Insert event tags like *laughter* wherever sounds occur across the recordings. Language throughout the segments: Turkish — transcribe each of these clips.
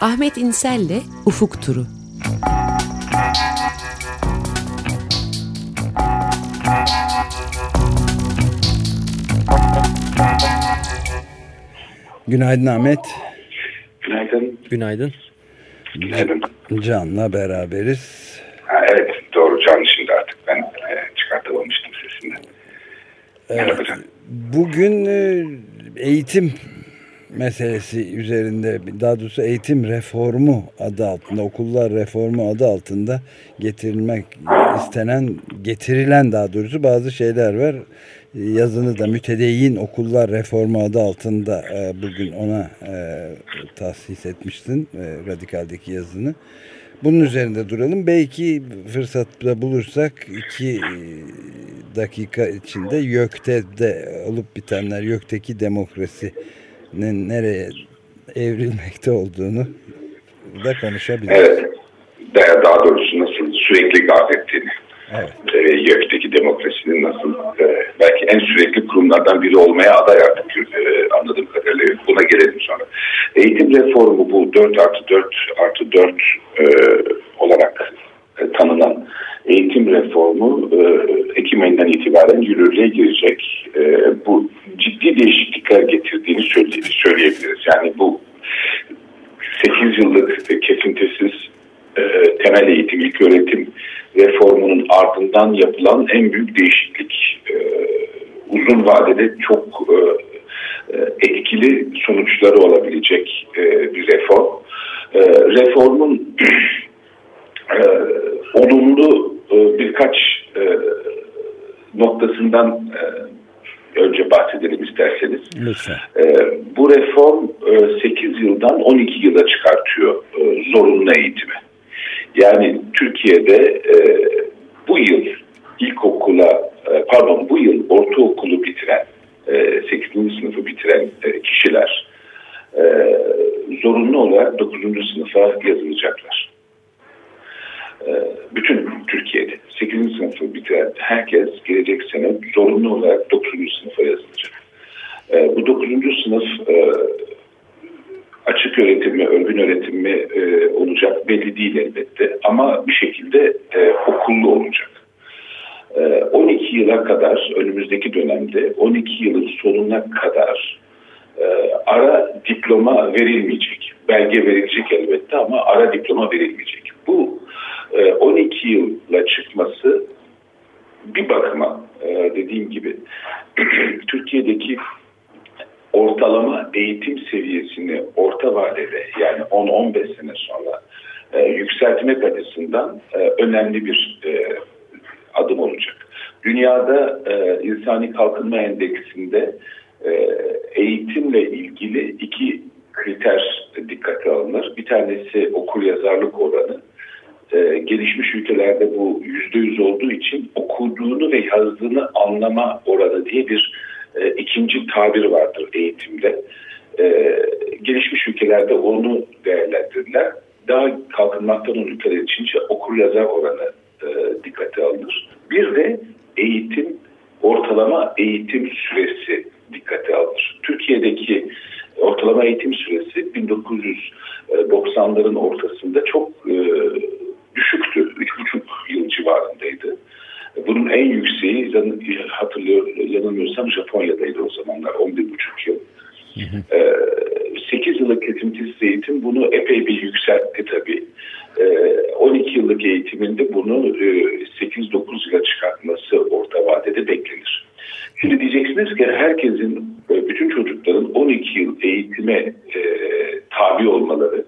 Ahmet İnsel'le Ufuk Turu. Günaydın Ahmet. Günaydın. Günaydın. Günaydın. Can'la beraberiz. Ha, evet doğru Can şimdi artık ben e, çıkartamamıştım sesinden. Evet, bugün e, eğitim meselesi üzerinde daha doğrusu eğitim reformu adı altında okullar reformu adı altında getirilmek istenen getirilen daha doğrusu bazı şeyler var. Yazını da mütedeyyin okullar reformu adı altında e, bugün ona e, tahsis etmiştin e, radikaldeki yazını. Bunun üzerinde duralım. Belki fırsatta bulursak iki dakika içinde YÖK'te de olup bitenler YÖK'teki demokrasi nereye evrilmekte olduğunu da konuşabiliriz. Evet. Daha, daha doğrusu nasıl sürekli gaz ettiğini. Evet. E, YÖK'teki demokrasinin nasıl e, belki en sürekli kurumlardan biri olmaya aday artık e, anladığım kadarıyla. Buna gelelim sonra. Eğitim reformu bu 4 artı 4 artı 4 e, olarak e, tanınan eğitim reformu e, Ekim ayından itibaren yürürlüğe girecek. E, bu ciddi değişiklikler getirdiğini söyle, söyleyebiliriz. Yani bu 8 yıllık kesintisiz e, temel eğitim, ilk öğretim reformunun ardından yapılan en büyük değişiklik. E, uzun vadede çok e, e etkili sonuçları olabilecek e, bir reform. E, reformun e, olumlu e, birkaç e, noktasından e, önce bahsedelim isterseniz. Lütfen. E, bu reform e, 8 yıldan 12 yıla çıkartıyor e, zorunlu eğitimi. Yani Türkiye'de e, bu yıl ilkokula, e, pardon bu yıl ortaokulu bitiren, e, 8. sınıfı bitiren e, kişiler e, zorunlu olarak 9. sınıfa yazılacaklar. E, bütün Türkiye'de 8. sınıfı bitiren herkes gelecek sene zorunlu olarak 9. sınıfa yazılacak. E, bu 9. sınıf e, açık öğretim mi, örgün öğretim mi olacak belli değil elbette. Ama bir şekilde okullu olacak. E, 12 yıla kadar önümüzdeki dönemde 12 yılın sonuna kadar ara diploma verilmeyecek. Belge verilecek elbette ama ara diploma verilmeyecek. Bu e, 12 yılla çıkması bir bakıma e, dediğim gibi *clears throat* Türkiye'deki ortalama eğitim seviyesini orta vadede yani 10-15 sene sonra e, yükseltmek açısından e, önemli bir e, adım olacak. Dünyada e, insani kalkınma endeksinde eğitimle ilgili iki kriter dikkate alınır. Bir tanesi okur yazarlık oranı. E, gelişmiş ülkelerde bu yüzde yüz olduğu için okuduğunu ve yazdığını anlama oranı diye bir e, ikinci tabir vardır eğitimde. E, gelişmiş ülkelerde onu değerlendirirler. Daha kalkınmaktan olan ülkeler için okur yazar oranı e, dikkate alınır. Bir de eğitim, ortalama eğitim süresi dikkate alınır. Türkiye'deki ortalama eğitim süresi 1990'ların ortasında çok e, Bunun en yükseği hatırlıyor, yanılmıyorsam Japonya'daydı o zamanlar 11,5 yıl. Hı hı. E, 8 yıllık kesintisiz eğitim bunu epey bir yükseltti tabii. E, 12 yıllık eğitiminde bunu e, 8-9 yıla çıkartması orta vadede beklenir. Şimdi diyeceksiniz ki herkesin, e, bütün çocukların 12 yıl eğitime e, tabi olmaları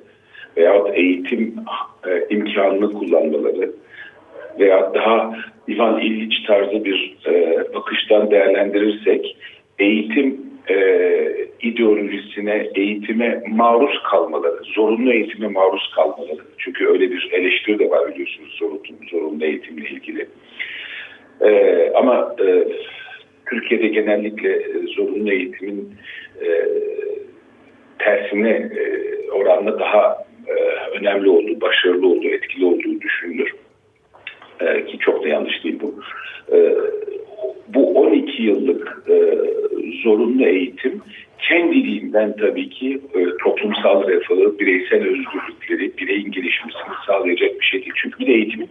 veyahut eğitim e, imkanını kullanmaları veya daha Ivan Tarzı bir e, bakıştan değerlendirirsek eğitim e, ideolojisine, eğitime maruz kalmaları, zorunlu eğitime maruz kalmaları. Çünkü öyle bir eleştiri de var biliyorsunuz zorunlu, zorunlu eğitimle ilgili. E, ama e, Türkiye'de genellikle e, zorunlu eğitimin e, tersine e, oranla daha e, önemli olduğu, başarılı olduğu, etkili olduğu düşünülür. E, ki çok da yanlış değil bu. E, bu 12 yıllık e, zorunlu eğitim kendiliğinden tabii ki e, toplumsal refahı, bireysel özgürlükleri, bireyin gelişmesini sağlayacak bir şey değil. Çünkü bir eğitimin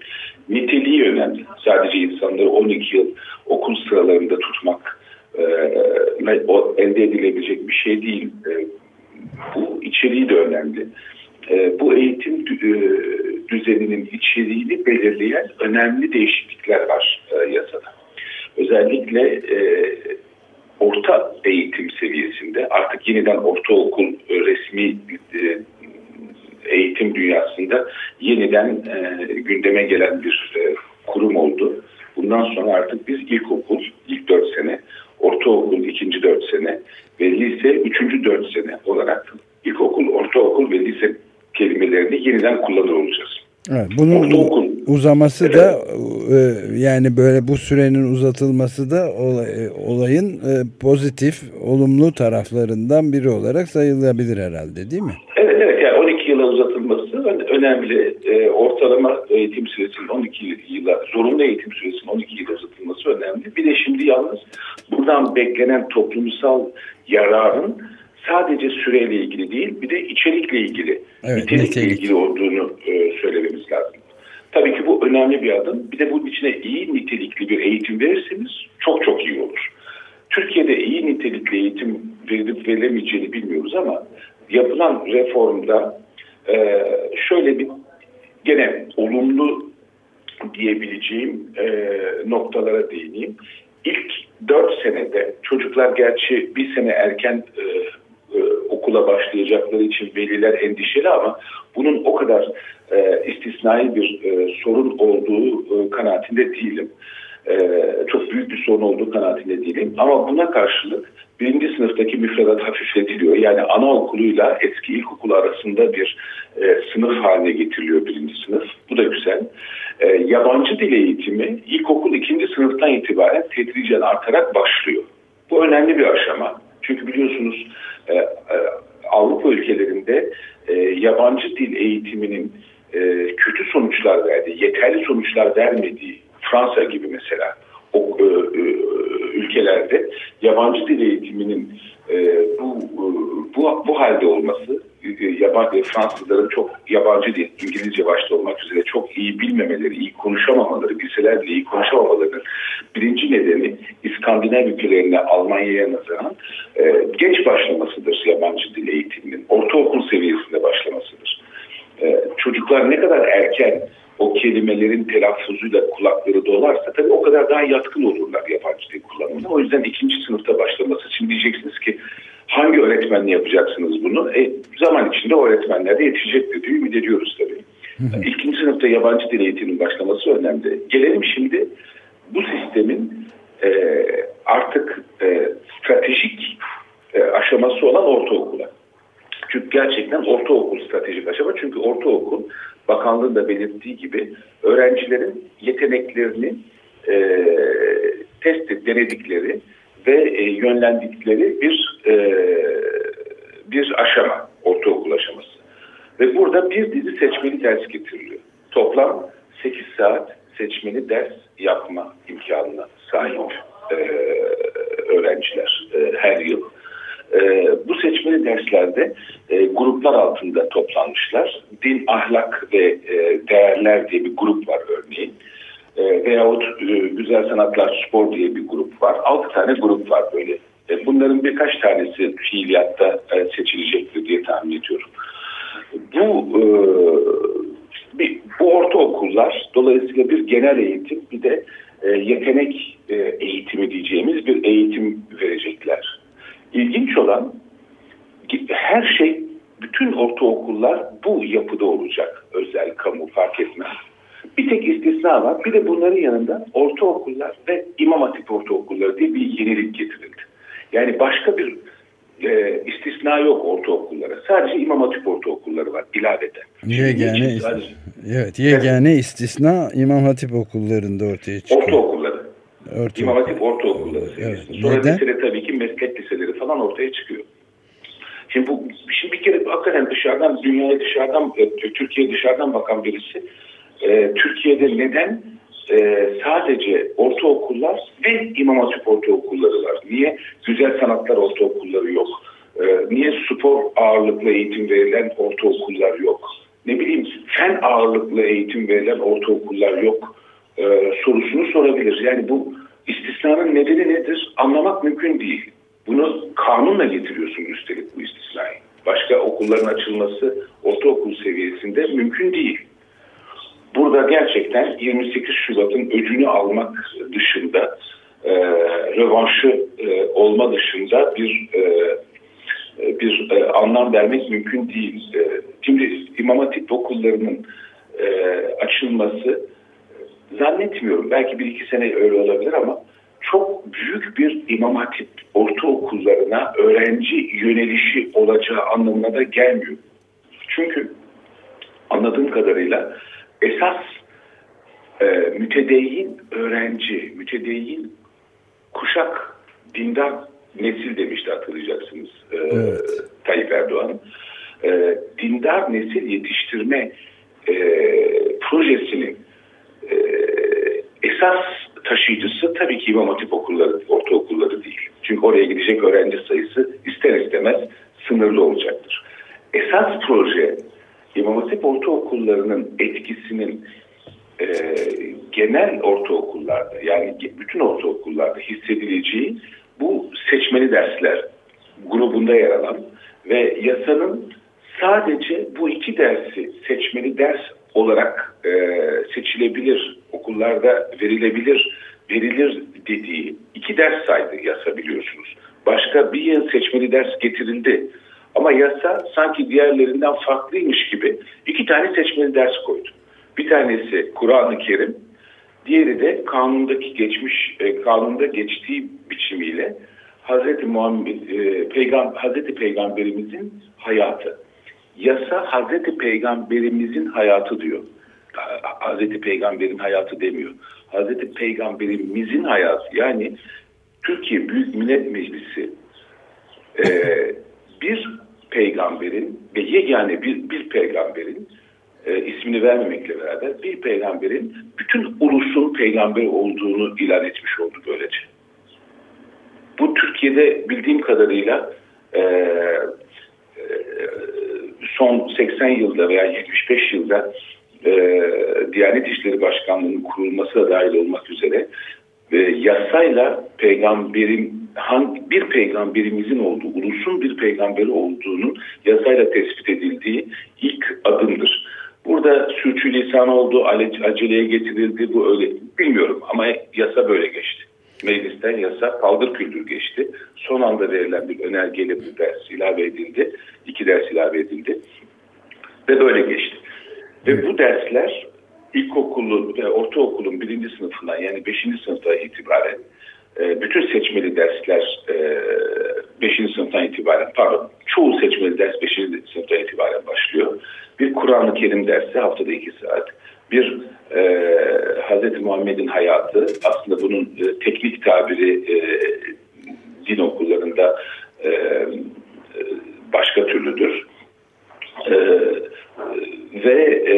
niteliği önemli. Sadece insanları 12 yıl okul sıralarında tutmak e, elde edilebilecek bir şey değil. E, bu içeriği de önemli. E, bu eğitim e, düzeninin içeriğini belirleyen önemli değişiklikler var e, yasada. Özellikle e, orta eğitim seviyesinde artık yeniden ortaokul resmi e, eğitim dünyasında yeniden e, gündeme gelen bir e, kurum oldu. Bundan sonra artık biz ilkokul, ilk dört sene, ortaokul ikinci dört sene ve lise üçüncü dört sene olarak ilkokul, ortaokul ve lise kelimelerini yeniden kullanır olacağız. Evet, bunun Ortaokul. uzaması evet. da e, yani böyle bu sürenin uzatılması da olay, olayın e, pozitif, olumlu taraflarından biri olarak sayılabilir herhalde değil mi? Evet evet yani 12 yıla uzatılması önemli. E, ortalama eğitim süresinin 12 yıla, zorunlu eğitim süresinin 12 yıla uzatılması önemli. Bir de şimdi yalnız buradan beklenen toplumsal yararın sadece süreyle ilgili değil bir de içerikle ilgili, evet, nitelikle nitelik. ilgili olduğunu e, söylememiz lazım. Tabii ki bu önemli bir adım. Bir de bunun içine iyi nitelikli bir eğitim verirseniz çok çok iyi olur. Türkiye'de iyi nitelikli eğitim verilip verilemeyeceğini bilmiyoruz ama yapılan reformda e, şöyle bir gene olumlu diyebileceğim e, noktalara değineyim. İlk dört senede çocuklar gerçi bir sene erken e, okula başlayacakları için veliler endişeli ama bunun o kadar e, istisnai bir e, sorun olduğu e, kanaatinde değilim. E, çok büyük bir sorun olduğu kanaatinde değilim. Ama buna karşılık birinci sınıftaki müfredat hafifletiliyor. Yani anaokuluyla eski ilkokul arasında bir e, sınıf haline getiriliyor birinci sınıf. Bu da güzel. E, yabancı dil eğitimi ilkokul ikinci sınıftan itibaren tedricen artarak başlıyor. Bu önemli bir aşama. Çünkü biliyorsunuz e, e, Avrupa ülkelerinde e, yabancı dil eğitiminin e, kötü sonuçlar verdiği, yeterli sonuçlar vermediği Fransa gibi mesela o e, e, ülkelerde yabancı dil eğitiminin e, bu, e, bu bu halde olması e, yabancı Fransızların çok yabancı dil İngilizce başta olmak üzere çok iyi bilmemeleri, iyi konuşamamaları, bilseler bile iyi konuşamamalarının birinci nedeni İskandinav ülkelerine Almanya'ya nazaran e, geç başlamasıdır yabancı dil eğitiminin. Ortaokul seviyesinde başlamasıdır. E, çocuklar ne kadar erken o kelimelerin telaffuzuyla kulakları dolarsa tabii o kadar daha yatkın olurlar yabancı dil kullanımına. O yüzden ikinci sınıfta başlaması. Şimdi diyeceksiniz ki hangi öğretmenle yapacaksınız bunu? E, zaman içinde öğretmenler de yetişecektir diye ümit ediyoruz tabii. Hı İkinci sınıfta yabancı dil eğitiminin başlaması önemli. Gelelim şimdi bu sistemin e, artık e, stratejik e, aşaması olan ortaokula. Çünkü gerçekten ortaokul stratejik aşama. Çünkü ortaokul bakanlığın da belirttiği gibi öğrencilerin yeteneklerini e, test denedikleri ve e, yönlendikleri bir e, bir aşama, ortaokul aşaması. Ve burada bir dizi seçmeli ders getiriliyor. Toplam 8 saat seçmeli ders yapma imkanına sahip e, öğrenciler e, her yıl. E, bu seçmeli derslerde e, gruplar altında toplanmışlar. Din, ahlak ve e, değerler diye bir grup var örneğin. E, veyahut e, güzel sanatlar, spor diye bir grup var. Altı tane grup var böyle. E, bunların birkaç tanesi fiiliyatta e, seçilecektir diye tahmin ediyorum. Bu e, bir, bu ortaokullar dolayısıyla bir genel eğitim bir de e, yetenek e, eğitimi diyeceğimiz bir eğitim verecekler. İlginç olan her şey bütün ortaokullar bu yapıda olacak. Özel, kamu fark etmez. Bir tek istisna var. Bir de bunların yanında ortaokullar ve imam hatip ortaokulları diye bir yenilik getirildi. Yani başka bir e, istisna yok ortaokullara. Sadece imam hatip ortaokulları var ilaveten. Yegane, ist evet, yegane evet. istisna imam hatip okullarında ortaya çıkıyor. Ortaokulları. Orta İmam Hatip ortaokulları evet. Sonra Neden? lisede tabii ki meslek liseleri falan ortaya çıkıyor. Şimdi bu şimdi bir kere hakikaten dışarıdan dünyaya dışarıdan e, Türkiye dışarıdan bakan birisi e, Türkiye'de neden e, sadece ortaokullar ve İmam Hatip ortaokulları var. Niye? Güzel sanatlar ortaokulları yok. E, niye spor ağırlıklı eğitim verilen ortaokullar yok? Ne bileyim fen ağırlıklı eğitim verilen ortaokullar yok e, sorusunu sorabilir. Yani bu istisnanın nedeni nedir? Anlamak mümkün değil. Bunu kanunla getiriyorsun üstelik bu istisnayı. Başka okulların açılması ortaokul seviyesinde mümkün değil. Burada gerçekten 28 Şubat'ın öcünü almak dışında e, rövanşı e, olma dışında bir e, bir e, anlam vermek mümkün değil. E, şimdi İmam Hatip okullarının e, açılması zannetmiyorum. Belki bir iki sene öyle olabilir ama çok büyük bir İmam Hatip ortaokullarına öğrenci yönelişi olacağı anlamına da gelmiyor. Çünkü anladığım kadarıyla esas e, mütedeyyin öğrenci, mütedeyyin kuşak dindar nesil demişti hatırlayacaksınız e, evet. Tayyip Erdoğan. E, dindar nesil yetiştirme e, projesinin e, esas taşıyıcısı tabii ki İmam Hatip okulları, ortaokulları değil. Çünkü oraya gidecek öğrenci sayısı ister istemez sınırlı olacaktır. Esas proje İmam Hatip ortaokullarının etkisinin e, genel ortaokullarda yani bütün ortaokullarda hissedileceği bu seçmeli dersler grubunda yer alan ve yasanın sadece bu iki dersi seçmeli ders olarak e, seçilebilir, okullarda verilebilir, verilir dediği iki ders saydı yasa biliyorsunuz. Başka bir yıl seçmeli ders getirildi. Ama yasa sanki diğerlerinden farklıymış gibi iki tane seçmeli ders koydu. Bir tanesi Kur'an-ı Kerim, diğeri de kanundaki geçmiş, e, kanunda geçtiği biçimiyle Hazreti Muhammed, e, Peygam, Hazreti Peygamberimizin hayatı. Yasa Hazreti Peygamberimizin hayatı diyor. Hazreti Peygamberin hayatı demiyor. Hazreti Peygamberimizin hayatı yani Türkiye Büyük Millet Meclisi e, bir peygamberin ve yegane bir, bir peygamberin e, ismini vermemekle beraber bir peygamberin bütün ulusun peygamberi olduğunu ilan etmiş oldu böylece. Bu Türkiye'de bildiğim kadarıyla e, e, son 80 yılda veya 75 yılda e, Diyanet İşleri Başkanlığı'nın kurulması da dahil olmak üzere ve yasayla peygamberin hangi bir peygamberimizin olduğu, ulusun bir peygamberi olduğunun yasayla tespit edildiği ilk adımdır. Burada sürçülisan oldu, aceleye getirildi bu öyle bilmiyorum ama yasa böyle geçti. Meclisten yasa paldır küldür geçti. Son anda verilen bir önergeyle bu ders ilave edildi. iki ders ilave edildi. Ve böyle geçti. Ve bu dersler ilkokulu ve ortaokulun birinci sınıfından yani beşinci sınıfta itibaren bütün seçmeli dersler e, beşinci sınıftan itibaren pardon çoğu seçmeli ders beşinci sınıftan itibaren başlıyor. Bir Kur'an-ı Kerim dersi haftada iki saat. Bir e, Hz. Muhammed'in hayatı aslında bunun e, teknik tabiri e, din okullarında e, başka türlüdür. E, ve e,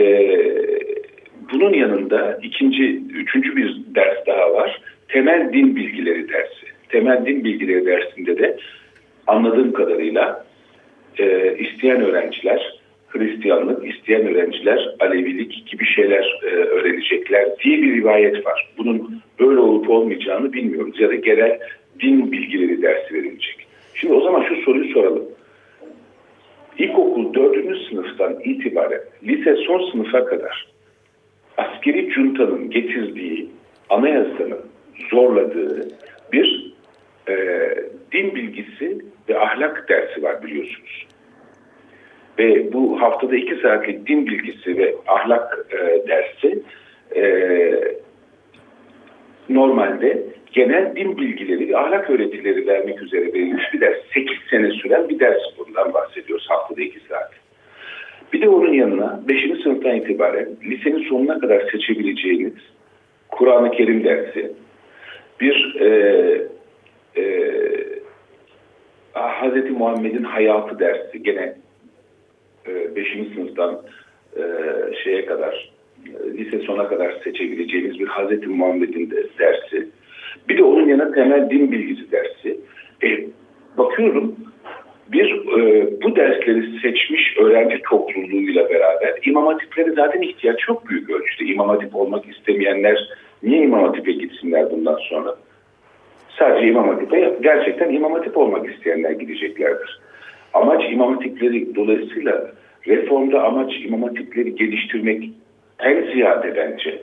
bunun yanında ikinci, üçüncü bir ders daha var. Temel din bilgileri dersi. Temel din bilgileri dersinde de anladığım kadarıyla e, isteyen öğrenciler Hristiyanlık, isteyen öğrenciler Alevilik gibi şeyler e, öğrenecekler diye bir rivayet var. Bunun böyle olup olmayacağını bilmiyoruz ya da genel din bilgileri dersi verilecek. Şimdi o zaman şu soruyu soralım. İlkokul 4. sınıftan itibaren lise son sınıfa kadar askeri cuntanın getirdiği anayasanın zorladığı bir e, din bilgisi ve ahlak dersi var biliyorsunuz. Ve bu haftada iki saatlik din bilgisi ve ahlak e, dersi e, normalde genel din bilgileri ve ahlak öğretileri vermek üzere verilmiş bir ders. 8 sene süren bir ders bundan bahsediyoruz haftada 2 saat. Bir de onun yanına 5. sınıftan itibaren lisenin sonuna kadar seçebileceğiniz Kur'an-ı Kerim dersi, bir e, e, Hz. Muhammed'in hayatı dersi gene 5. E, sınıftan e, şeye kadar e, lise sona kadar seçebileceğiniz bir Hz. Muhammed'in de dersi. Bir de onun yanına temel din bilgisi dersi. E, bakıyorum bir e, bu dersleri seçmiş öğrenci topluluğuyla beraber İmam Hatipleri zaten ihtiyaç çok büyük ölçüde. İmam Hatip olmak istemeyenler niye İmam Hatip'e gitsinler bundan sonra? Sadece İmam Hatip'e gerçekten İmam Hatip olmak isteyenler gideceklerdir. Amaç İmam Hatipleri dolayısıyla reformda amaç İmam Hatipleri geliştirmek en ziyade bence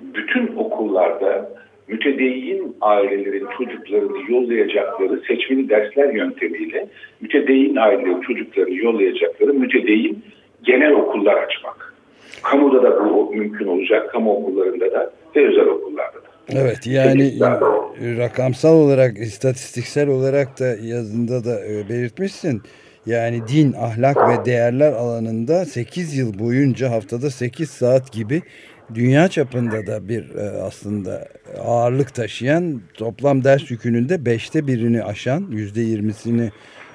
bütün okullarda mütedeyyin ailelerin çocuklarını yollayacakları seçmeli dersler yöntemiyle mütedeyyin ailelerin çocuklarını yollayacakları mütedeyyin genel okullar açmak. Kamuda da bu mümkün olacak, kamu okullarında da ve özel okullarda da. Evet yani rakamsal olarak, istatistiksel olarak da yazında da e, belirtmişsin. Yani din, ahlak ve değerler alanında 8 yıl boyunca haftada 8 saat gibi dünya çapında da bir e, aslında ağırlık taşıyan toplam ders yükünün beşte birini aşan yüzde yirmisini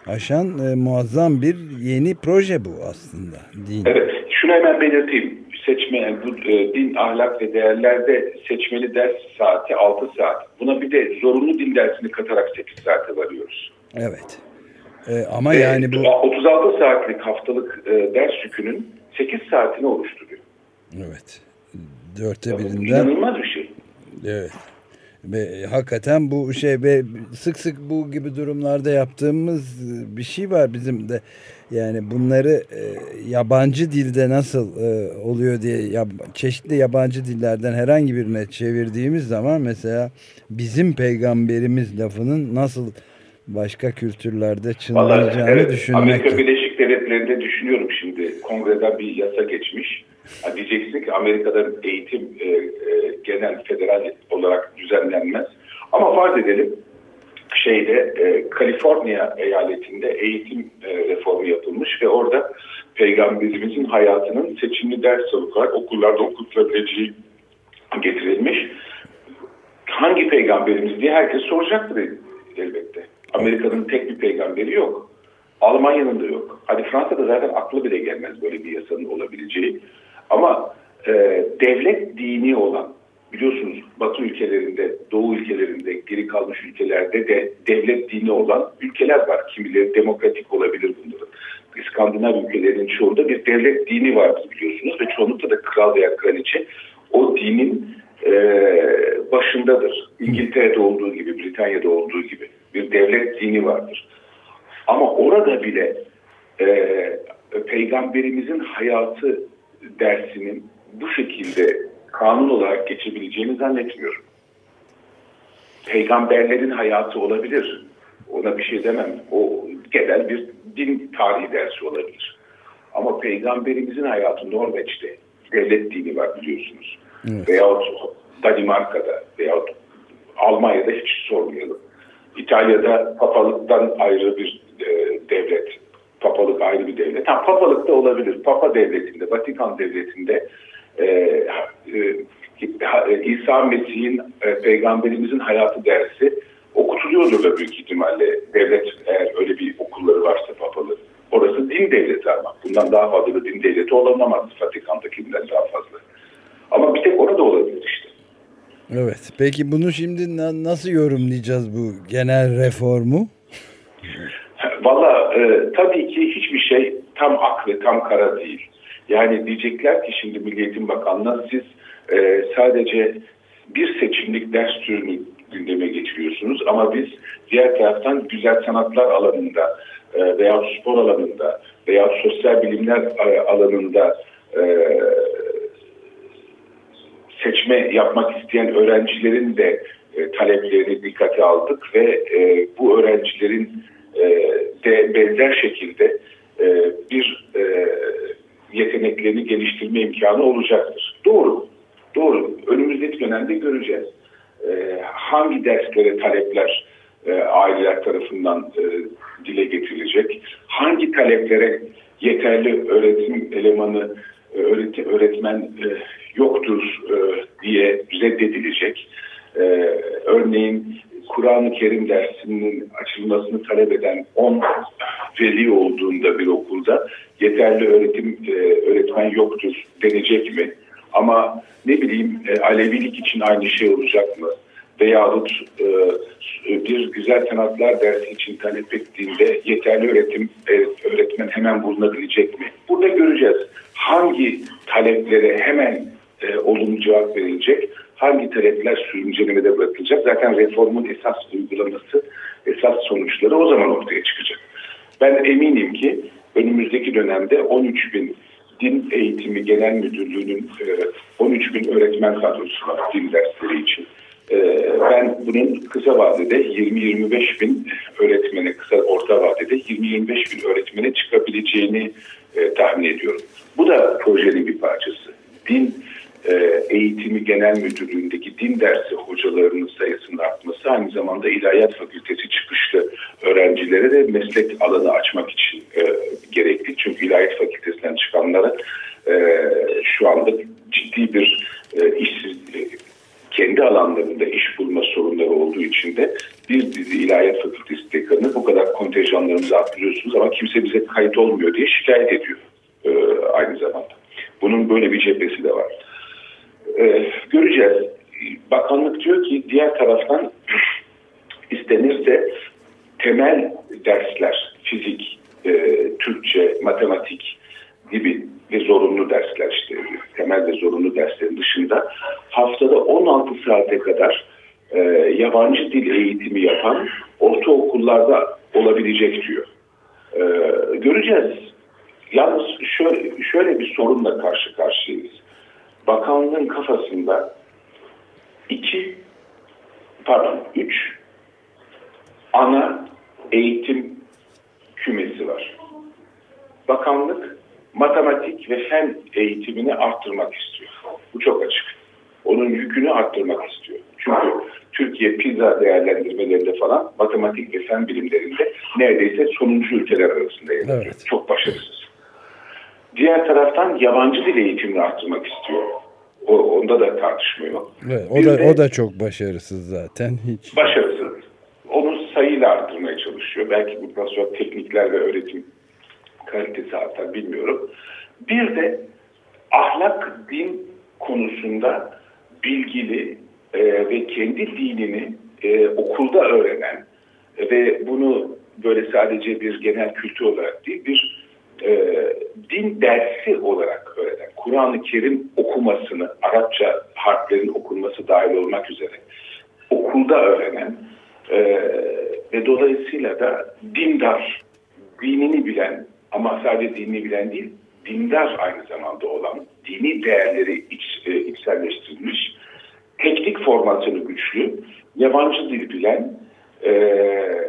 aşan e, muazzam bir yeni proje bu aslında. Din. Evet şunu hemen belirteyim. Seçme, bu e, din, ahlak ve değerlerde seçmeli ders saati 6 saat. Buna bir de zorunlu din dersini katarak 8 saate varıyoruz. Evet. E, ama ve yani bu... 36 saatlik haftalık e, ders yükünün 8 saatini oluşturuyor. Evet dörtte birinden. İnanılmaz bir şey. Evet. Ve hakikaten bu şey ve sık sık bu gibi durumlarda yaptığımız bir şey var bizim de. Yani bunları e, yabancı dilde nasıl e, oluyor diye yab çeşitli yabancı dillerden herhangi birine çevirdiğimiz zaman mesela bizim peygamberimiz lafının nasıl başka kültürlerde çınlayacağını evet, düşünmek. Amerika Birleşik Devletleri'nde düşünüyorum şimdi kongreden bir yasa geçmiş Ha diyeceksin ki Amerika'da eğitim e, e, genel federal olarak düzenlenmez. Ama farz edelim şeyde e, Kaliforniya eyaletinde eğitim e, reformu yapılmış ve orada peygamberimizin hayatının seçimli ders olarak okullarda okutulabileceği getirilmiş. Hangi peygamberimiz diye herkes soracaktır elbette. Amerika'nın tek bir peygamberi yok. Almanya'nın da yok. Hadi Fransa'da zaten aklı bile gelmez böyle bir yasanın olabileceği. Ama e, devlet dini olan biliyorsunuz Batı ülkelerinde, Doğu ülkelerinde, geri kalmış ülkelerde de devlet dini olan ülkeler var. Kimileri demokratik olabilir bunların. İskandinav ülkelerinin çoğunda bir devlet dini vardır biliyorsunuz ve çoğunlukla da kral veya kraliçe o dinin e, başındadır. İngiltere'de olduğu gibi, Britanya'da olduğu gibi bir devlet dini vardır. Ama orada bile e, peygamberimizin hayatı dersinin bu şekilde kanun olarak geçebileceğini zannetmiyorum. Peygamberlerin hayatı olabilir. Ona bir şey demem. O genel bir din tarihi dersi olabilir. Ama peygamberimizin hayatı Norveç'te devlet dini var biliyorsunuz. Evet. Veyahut Danimarka'da veyahut Almanya'da hiç sormayalım. İtalya'da papalıktan ayrı bir e, devlet papalık ayrı bir devlet. Ha, papalık da olabilir. Papa devletinde, Vatikan devletinde e, e, İsa Mesih'in e, peygamberimizin hayatı dersi okutuluyordur da büyük ihtimalle devlet eğer öyle bir okulları varsa papalı. Orası din devleti ama. Bundan daha fazla da din devleti olamaz Vatikan'dakinden daha fazla. Ama bir tek orada olabilir işte. Evet. Peki bunu şimdi nasıl yorumlayacağız bu genel reformu? Valla e, tabii ki hiçbir şey tam ak ve tam kara değil. Yani diyecekler ki şimdi Milli Eğitim Bakanlığı siz e, sadece bir seçimlik ders türünü gündeme getiriyorsunuz ama biz diğer taraftan güzel sanatlar alanında e, veya spor alanında veya sosyal bilimler e, alanında e, seçme yapmak isteyen öğrencilerin de e, taleplerini dikkate aldık ve e, bu öğrencilerin e, de benzer şekilde e, bir e, yeteneklerini geliştirme imkanı olacaktır. Doğru, doğru. Önümüzdeki dönemde göreceğiz. Hangi derslere talepler aileler tarafından dile getirilecek? Hangi taleplere yeterli öğretim elemanı, öğretmen yoktur diye reddedilecek? Örneğin Kur'an-ı Kerim dersinin açılmasını talep eden 10 veli olduğunda bir okulda yeterli öğretim e, öğretmen yoktur denecek mi? Ama ne bileyim e, Alevilik için aynı şey olacak mı? veyahut e, bir güzel sanatlar dersi için talep ettiğinde yeterli öğretim e, öğretmen hemen bulunabilecek mi? Burada göreceğiz hangi taleplere hemen e, olumlu cevap verilecek, hangi talepler sürüncelemede bırakılacak. Zaten reformun esas uygulaması, esas sonuçları o zaman ortaya çıkacak. Ben eminim ki önümüzdeki dönemde 13 bin Din Eğitimi Genel Müdürlüğü'nün 13 e, bin öğretmen kadrosu var din dersleri için. E, ben bunun kısa vadede 20-25 bin öğretmene, kısa orta vadede 20-25 bin öğretmene çıkabileceğini e, tahmin ediyorum. Bu da projenin bir parçası. Din Eğitimi Genel Müdürlüğü'ndeki din dersi hocalarının sayısının artması aynı zamanda İlahiyat Fakültesi çıkışlı öğrencilere de meslek alanı açmak için e, gerekli. Çünkü İlahiyat Fakültesinden çıkanlara e, şu anda ciddi bir e, işsiz, e, kendi alanlarında iş bulma sorunları olduğu için de bir dizi İlahiyat Fakültesi dekanı bu kadar kontenjanlarımızı arttırıyorsunuz ama kimse bize kayıt olmuyor diye şikayet ediyor e, aynı zamanda. Bunun böyle bir cephesi de var. E, göreceğiz. Bakanlık diyor ki diğer taraftan *clears throat* istenirse temel dersler, fizik, e, Türkçe, matematik gibi ve zorunlu dersler işte temel ve zorunlu derslerin dışında haftada 16 saate kadar e, yabancı dil eğitimi yapan ortaokullarda olabilecek diyor. E, göreceğiz. Yalnız şöyle, şöyle bir sorunla karşı karşıyayız. Bakanlığın kafasında iki pardon üç ana eğitim kümesi var. Bakanlık matematik ve fen eğitimini arttırmak istiyor. Bu çok açık. Onun yükünü arttırmak istiyor. Çünkü Türkiye PISA değerlendirmelerinde falan matematik ve fen bilimlerinde neredeyse sonuncu ülkeler arasında yer evet. Çok başarısız. Diğer taraftan yabancı dil eğitimini arttırmak istiyor. O, onda da tartışma yok. Evet, o, da, de, o da çok başarısız zaten. Hiç. Başarısız. Onu sayıyla arttırmaya çalışıyor. Belki bundan sonra teknikler ve öğretim kalitesi artar bilmiyorum. Bir de ahlak, din konusunda bilgili e, ve kendi dinini e, okulda öğrenen ve bunu böyle sadece bir genel kültür olarak değil bir e, din dersi olarak Kur'an-ı Kerim okumasını, Arapça harflerin okunması dahil olmak üzere okulda öğrenen e, ve dolayısıyla da dindar, dinini bilen ama sadece dinini bilen değil, dindar aynı zamanda olan, dini değerleri iç, e, içselleştirilmiş, teknik formasyonu güçlü, yabancı dil bilen e,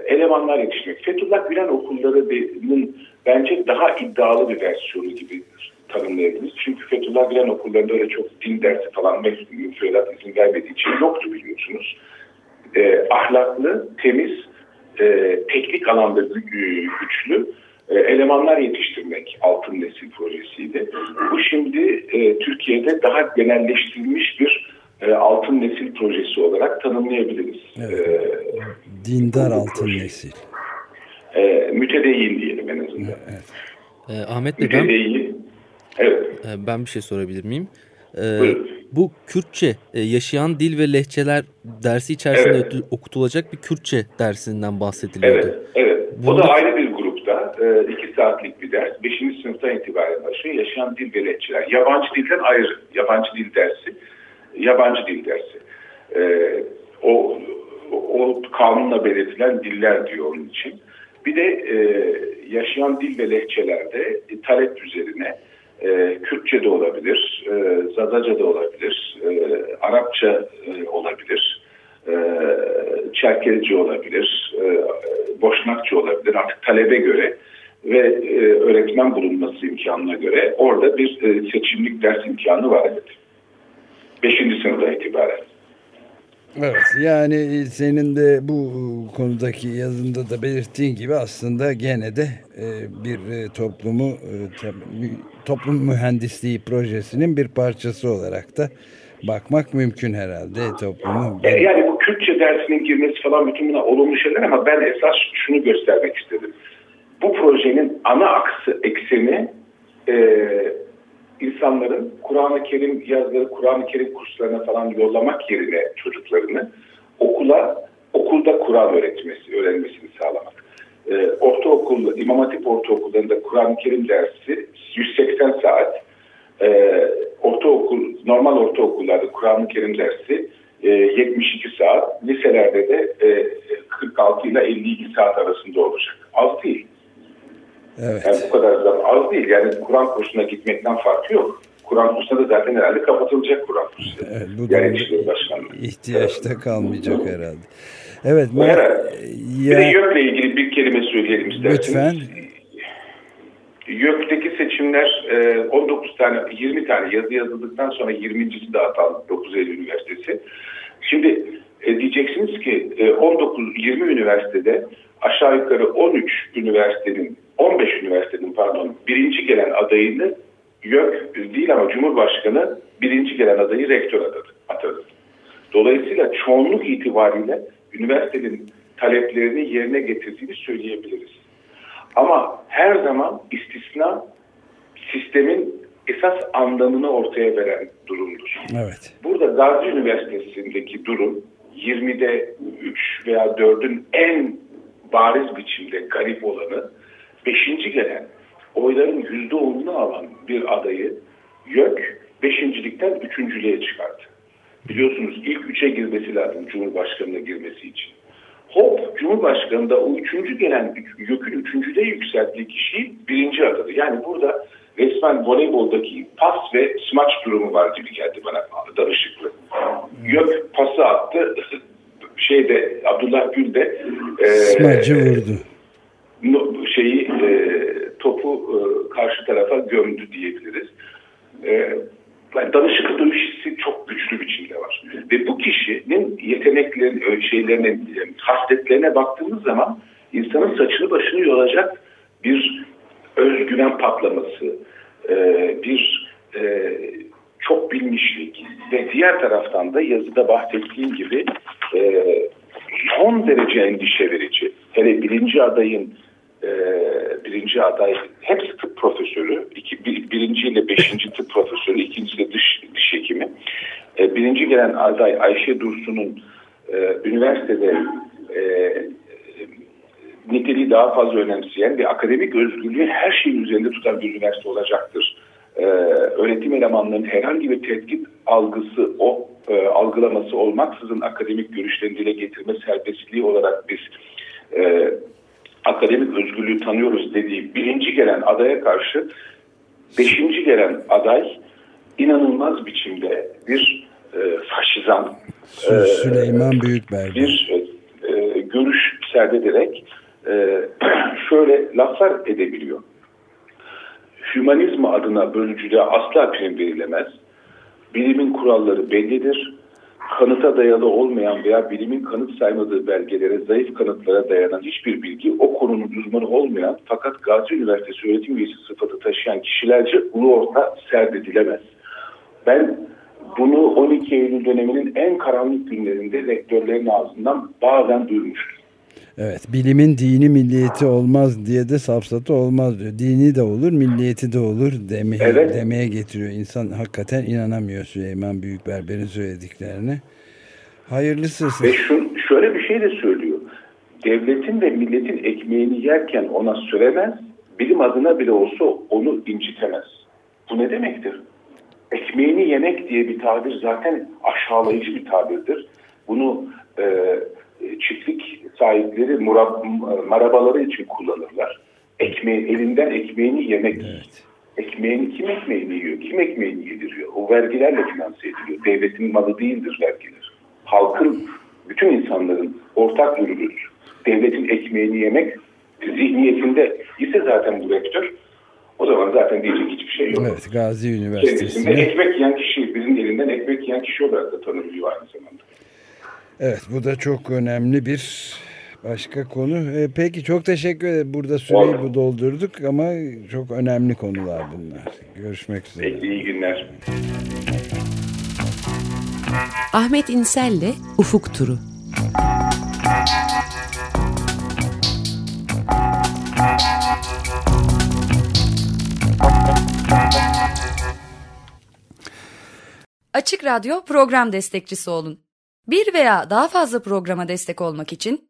elemanlar yetişmek. Fethullah Gülen okullarının bence daha iddialı bir versiyonu gibi tanımlayabiliriz. Çünkü Fethullah Gülen okullarında öyle çok din dersi falan müfredat izin vermediği için yoktu biliyorsunuz. E, ahlaklı, temiz, e, teknik alanda güçlü e, elemanlar yetiştirmek altın nesil projesiydi. Bu şimdi e, Türkiye'de daha genelleştirilmiş bir e, altın nesil projesi olarak tanımlayabiliriz. Evet. E, Dindar altın proje. nesil. E, mütedeyyin diyelim en azından. Evet. E, Ahmet Bey ben, evet. E, ben bir şey sorabilir miyim? E, bu Kürtçe e, yaşayan dil ve lehçeler dersi içerisinde evet. okutulacak bir Kürtçe dersinden bahsediliyordu. Evet, evet. Bunda... O da ayrı bir grupta e, iki saatlik bir ders. Beşinci sınıftan itibaren başlıyor. Yaşayan dil ve lehçeler. Yabancı dilden ayrı. Yabancı dil dersi. Yabancı dil dersi. E, o, o kanunla belirtilen diller diyor onun için. Bir de e, yaşayan dil ve lehçelerde e, talep üzerine e, Kürtçe de olabilir, e, Zazaca da olabilir, e, Arapça e, olabilir, e, Çerkezce olabilir, e, Boşnakça olabilir artık talebe göre ve e, öğretmen bulunması imkanına göre orada bir e, seçimlik ders imkanı var evet. Beşinci sınıfta itibaren. Evet yani senin de bu konudaki yazında da belirttiğin gibi aslında gene de e, bir e, toplumu e, toplum mühendisliği projesinin bir parçası olarak da bakmak mümkün herhalde toplumu. Yani bu Kürtçe dersinin girmesi falan bütün buna olumlu şeyler ama ben esas şunu göstermek istedim. Bu projenin ana aksı ekseni insanların Kur'an-ı Kerim yazıları, Kur'an-ı Kerim kurslarına falan yollamak yerine çocuklarını okula okulda Kur'an öğretmesi, öğrenmesini sağlamak. Ee, ortaokul, İmam Hatip ortaokullarında Kur'an-ı Kerim dersi 180 saat. Ee, ortaokul, normal ortaokullarda Kur'an-ı Kerim dersi e, 72 saat. Liselerde de e, 46 ile 52 saat arasında olacak. Az değil. Evet. Yani bu kadar da az değil. Yani Kur'an kursuna gitmekten farkı yok. Kur'an kursuna da zaten herhalde kapatılacak Kur'an kursu. Evet, bu yani ihtiyaç da kalmayacak evet. herhalde. Evet. Ben, herhalde. Ya... Bir de YÖK'le ilgili bir kelime söyleyelim isterseniz. Lütfen. YÖK'teki seçimler 19 e, tane, 20 tane yazı yazıldıktan sonra 20.si dağıtan 9 Eylül Üniversitesi. Şimdi e, diyeceksiniz ki 19, e, 20 üniversitede aşağı yukarı 13 üniversitenin, 15 üniversitenin pardon birinci gelen adayını YÖK değil ama Cumhurbaşkanı birinci gelen adayı rektör adadı, atadı. Dolayısıyla çoğunluk itibariyle üniversitenin taleplerini yerine getirdiğini söyleyebiliriz. Ama her zaman istisna sistemin esas anlamını ortaya veren durumdur. Evet. Burada Gazi Üniversitesi'ndeki durum 20'de 3 veya 4'ün en bariz biçimde garip olanı 5. gelen oyların %10'unu alan bir adayı YÖK beşincilikten üçüncülüğe çıkardı. Biliyorsunuz ilk üçe girmesi lazım Cumhurbaşkanı'na girmesi için. Hop Cumhurbaşkanı da o üçüncü gelen YÖK'ün üçüncüde yükselttiği kişiyi birinci adadı. Yani burada resmen voleyboldaki pas ve smaç durumu var gibi geldi bana danışıklı. YÖK pası attı. *laughs* Şeyde Abdullah Gül de e, smacı vurdu. Şeyi e, topu e, karşı tarafa gömdü diyebiliriz. E, yani danışıklı dövüş hissi çok güçlü biçimde var. Ve bu kişinin yeteneklerine, şeylerine, e, hasletlerine baktığımız zaman insanın saçını başını yolacak bir özgüven patlaması, e, bir e, çok bilmişlik ve diğer taraftan da yazıda bahsettiğim gibi son derece endişe verici. Hele birinci adayın birinci aday hepsi tıp profesörü. İki, bir, birinci ile beşinci tıp profesörü, ikincisi de dış, dış hekimi. E, birinci gelen aday Ayşe Dursun'un e, üniversitede e, niteliği daha fazla önemseyen ve akademik özgürlüğü her şeyin üzerinde tutan bir üniversite olacaktır. Ee, öğretim elemanlarının herhangi bir tetkik algısı, o e, algılaması olmaksızın akademik görüşlerini dile getirme serbestliği olarak biz e, akademik özgürlüğü tanıyoruz dediği birinci gelen adaya karşı beşinci gelen aday inanılmaz biçimde bir e, faşizan e, Süleyman Büyükberk bir e, görüş serdederek e, *clears throat* şöyle laflar edebiliyor. Hümanizm adına bölücülüğe asla prim verilemez. Bilimin kuralları bellidir kanıta dayalı olmayan veya bilimin kanıt saymadığı belgelere, zayıf kanıtlara dayanan hiçbir bilgi o konunun uzmanı olmayan fakat Gazi Üniversitesi öğretim üyesi sıfatı taşıyan kişilerce ulu orta serdedilemez. Ben bunu 12 Eylül döneminin en karanlık günlerinde rektörlerin ağzından bazen duymuştum. Evet, bilimin dini milliyeti olmaz diye de safsatı olmaz diyor. Dini de olur, milliyeti de olur demeye, evet. demeye getiriyor. İnsan hakikaten inanamıyor Süleyman Büyükberber'in söylediklerine. Hayırlısı. Ve şu, şöyle bir şey de söylüyor. Devletin ve milletin ekmeğini yerken ona süremez, bilim adına bile olsa onu incitemez. Bu ne demektir? Ekmeğini yemek diye bir tabir zaten aşağılayıcı bir tabirdir. Bunu e, çiftlik sahipleri murab, marabaları için kullanırlar. Ekmeği, elinden ekmeğini yemek. Evet. Ekmeğini kim ekmeğini yiyor? Kim ekmeğini yediriyor? O vergilerle finanse ediliyor. Devletin malı değildir vergiler. Halkın, bütün insanların ortak ürünüdür. Devletin ekmeğini yemek zihniyetinde ise zaten bu rektör o zaman zaten diyecek hiçbir şey yok. Evet, Gazi Üniversitesi. Kendisinde ekmek yiyen kişi, bizim elinden ekmek yiyen kişi olarak da tanınıyor aynı zamanda. Evet bu da çok önemli bir başka konu. E, peki çok teşekkür ederim. Burada süreyi bu doldurduk ama çok önemli konular bunlar. Görüşmek üzere. Peki iyi günler. Ahmet İnsel'le Ufuk Turu. Açık Radyo program destekçisi olun Bir veya daha fazla programa destek olmak için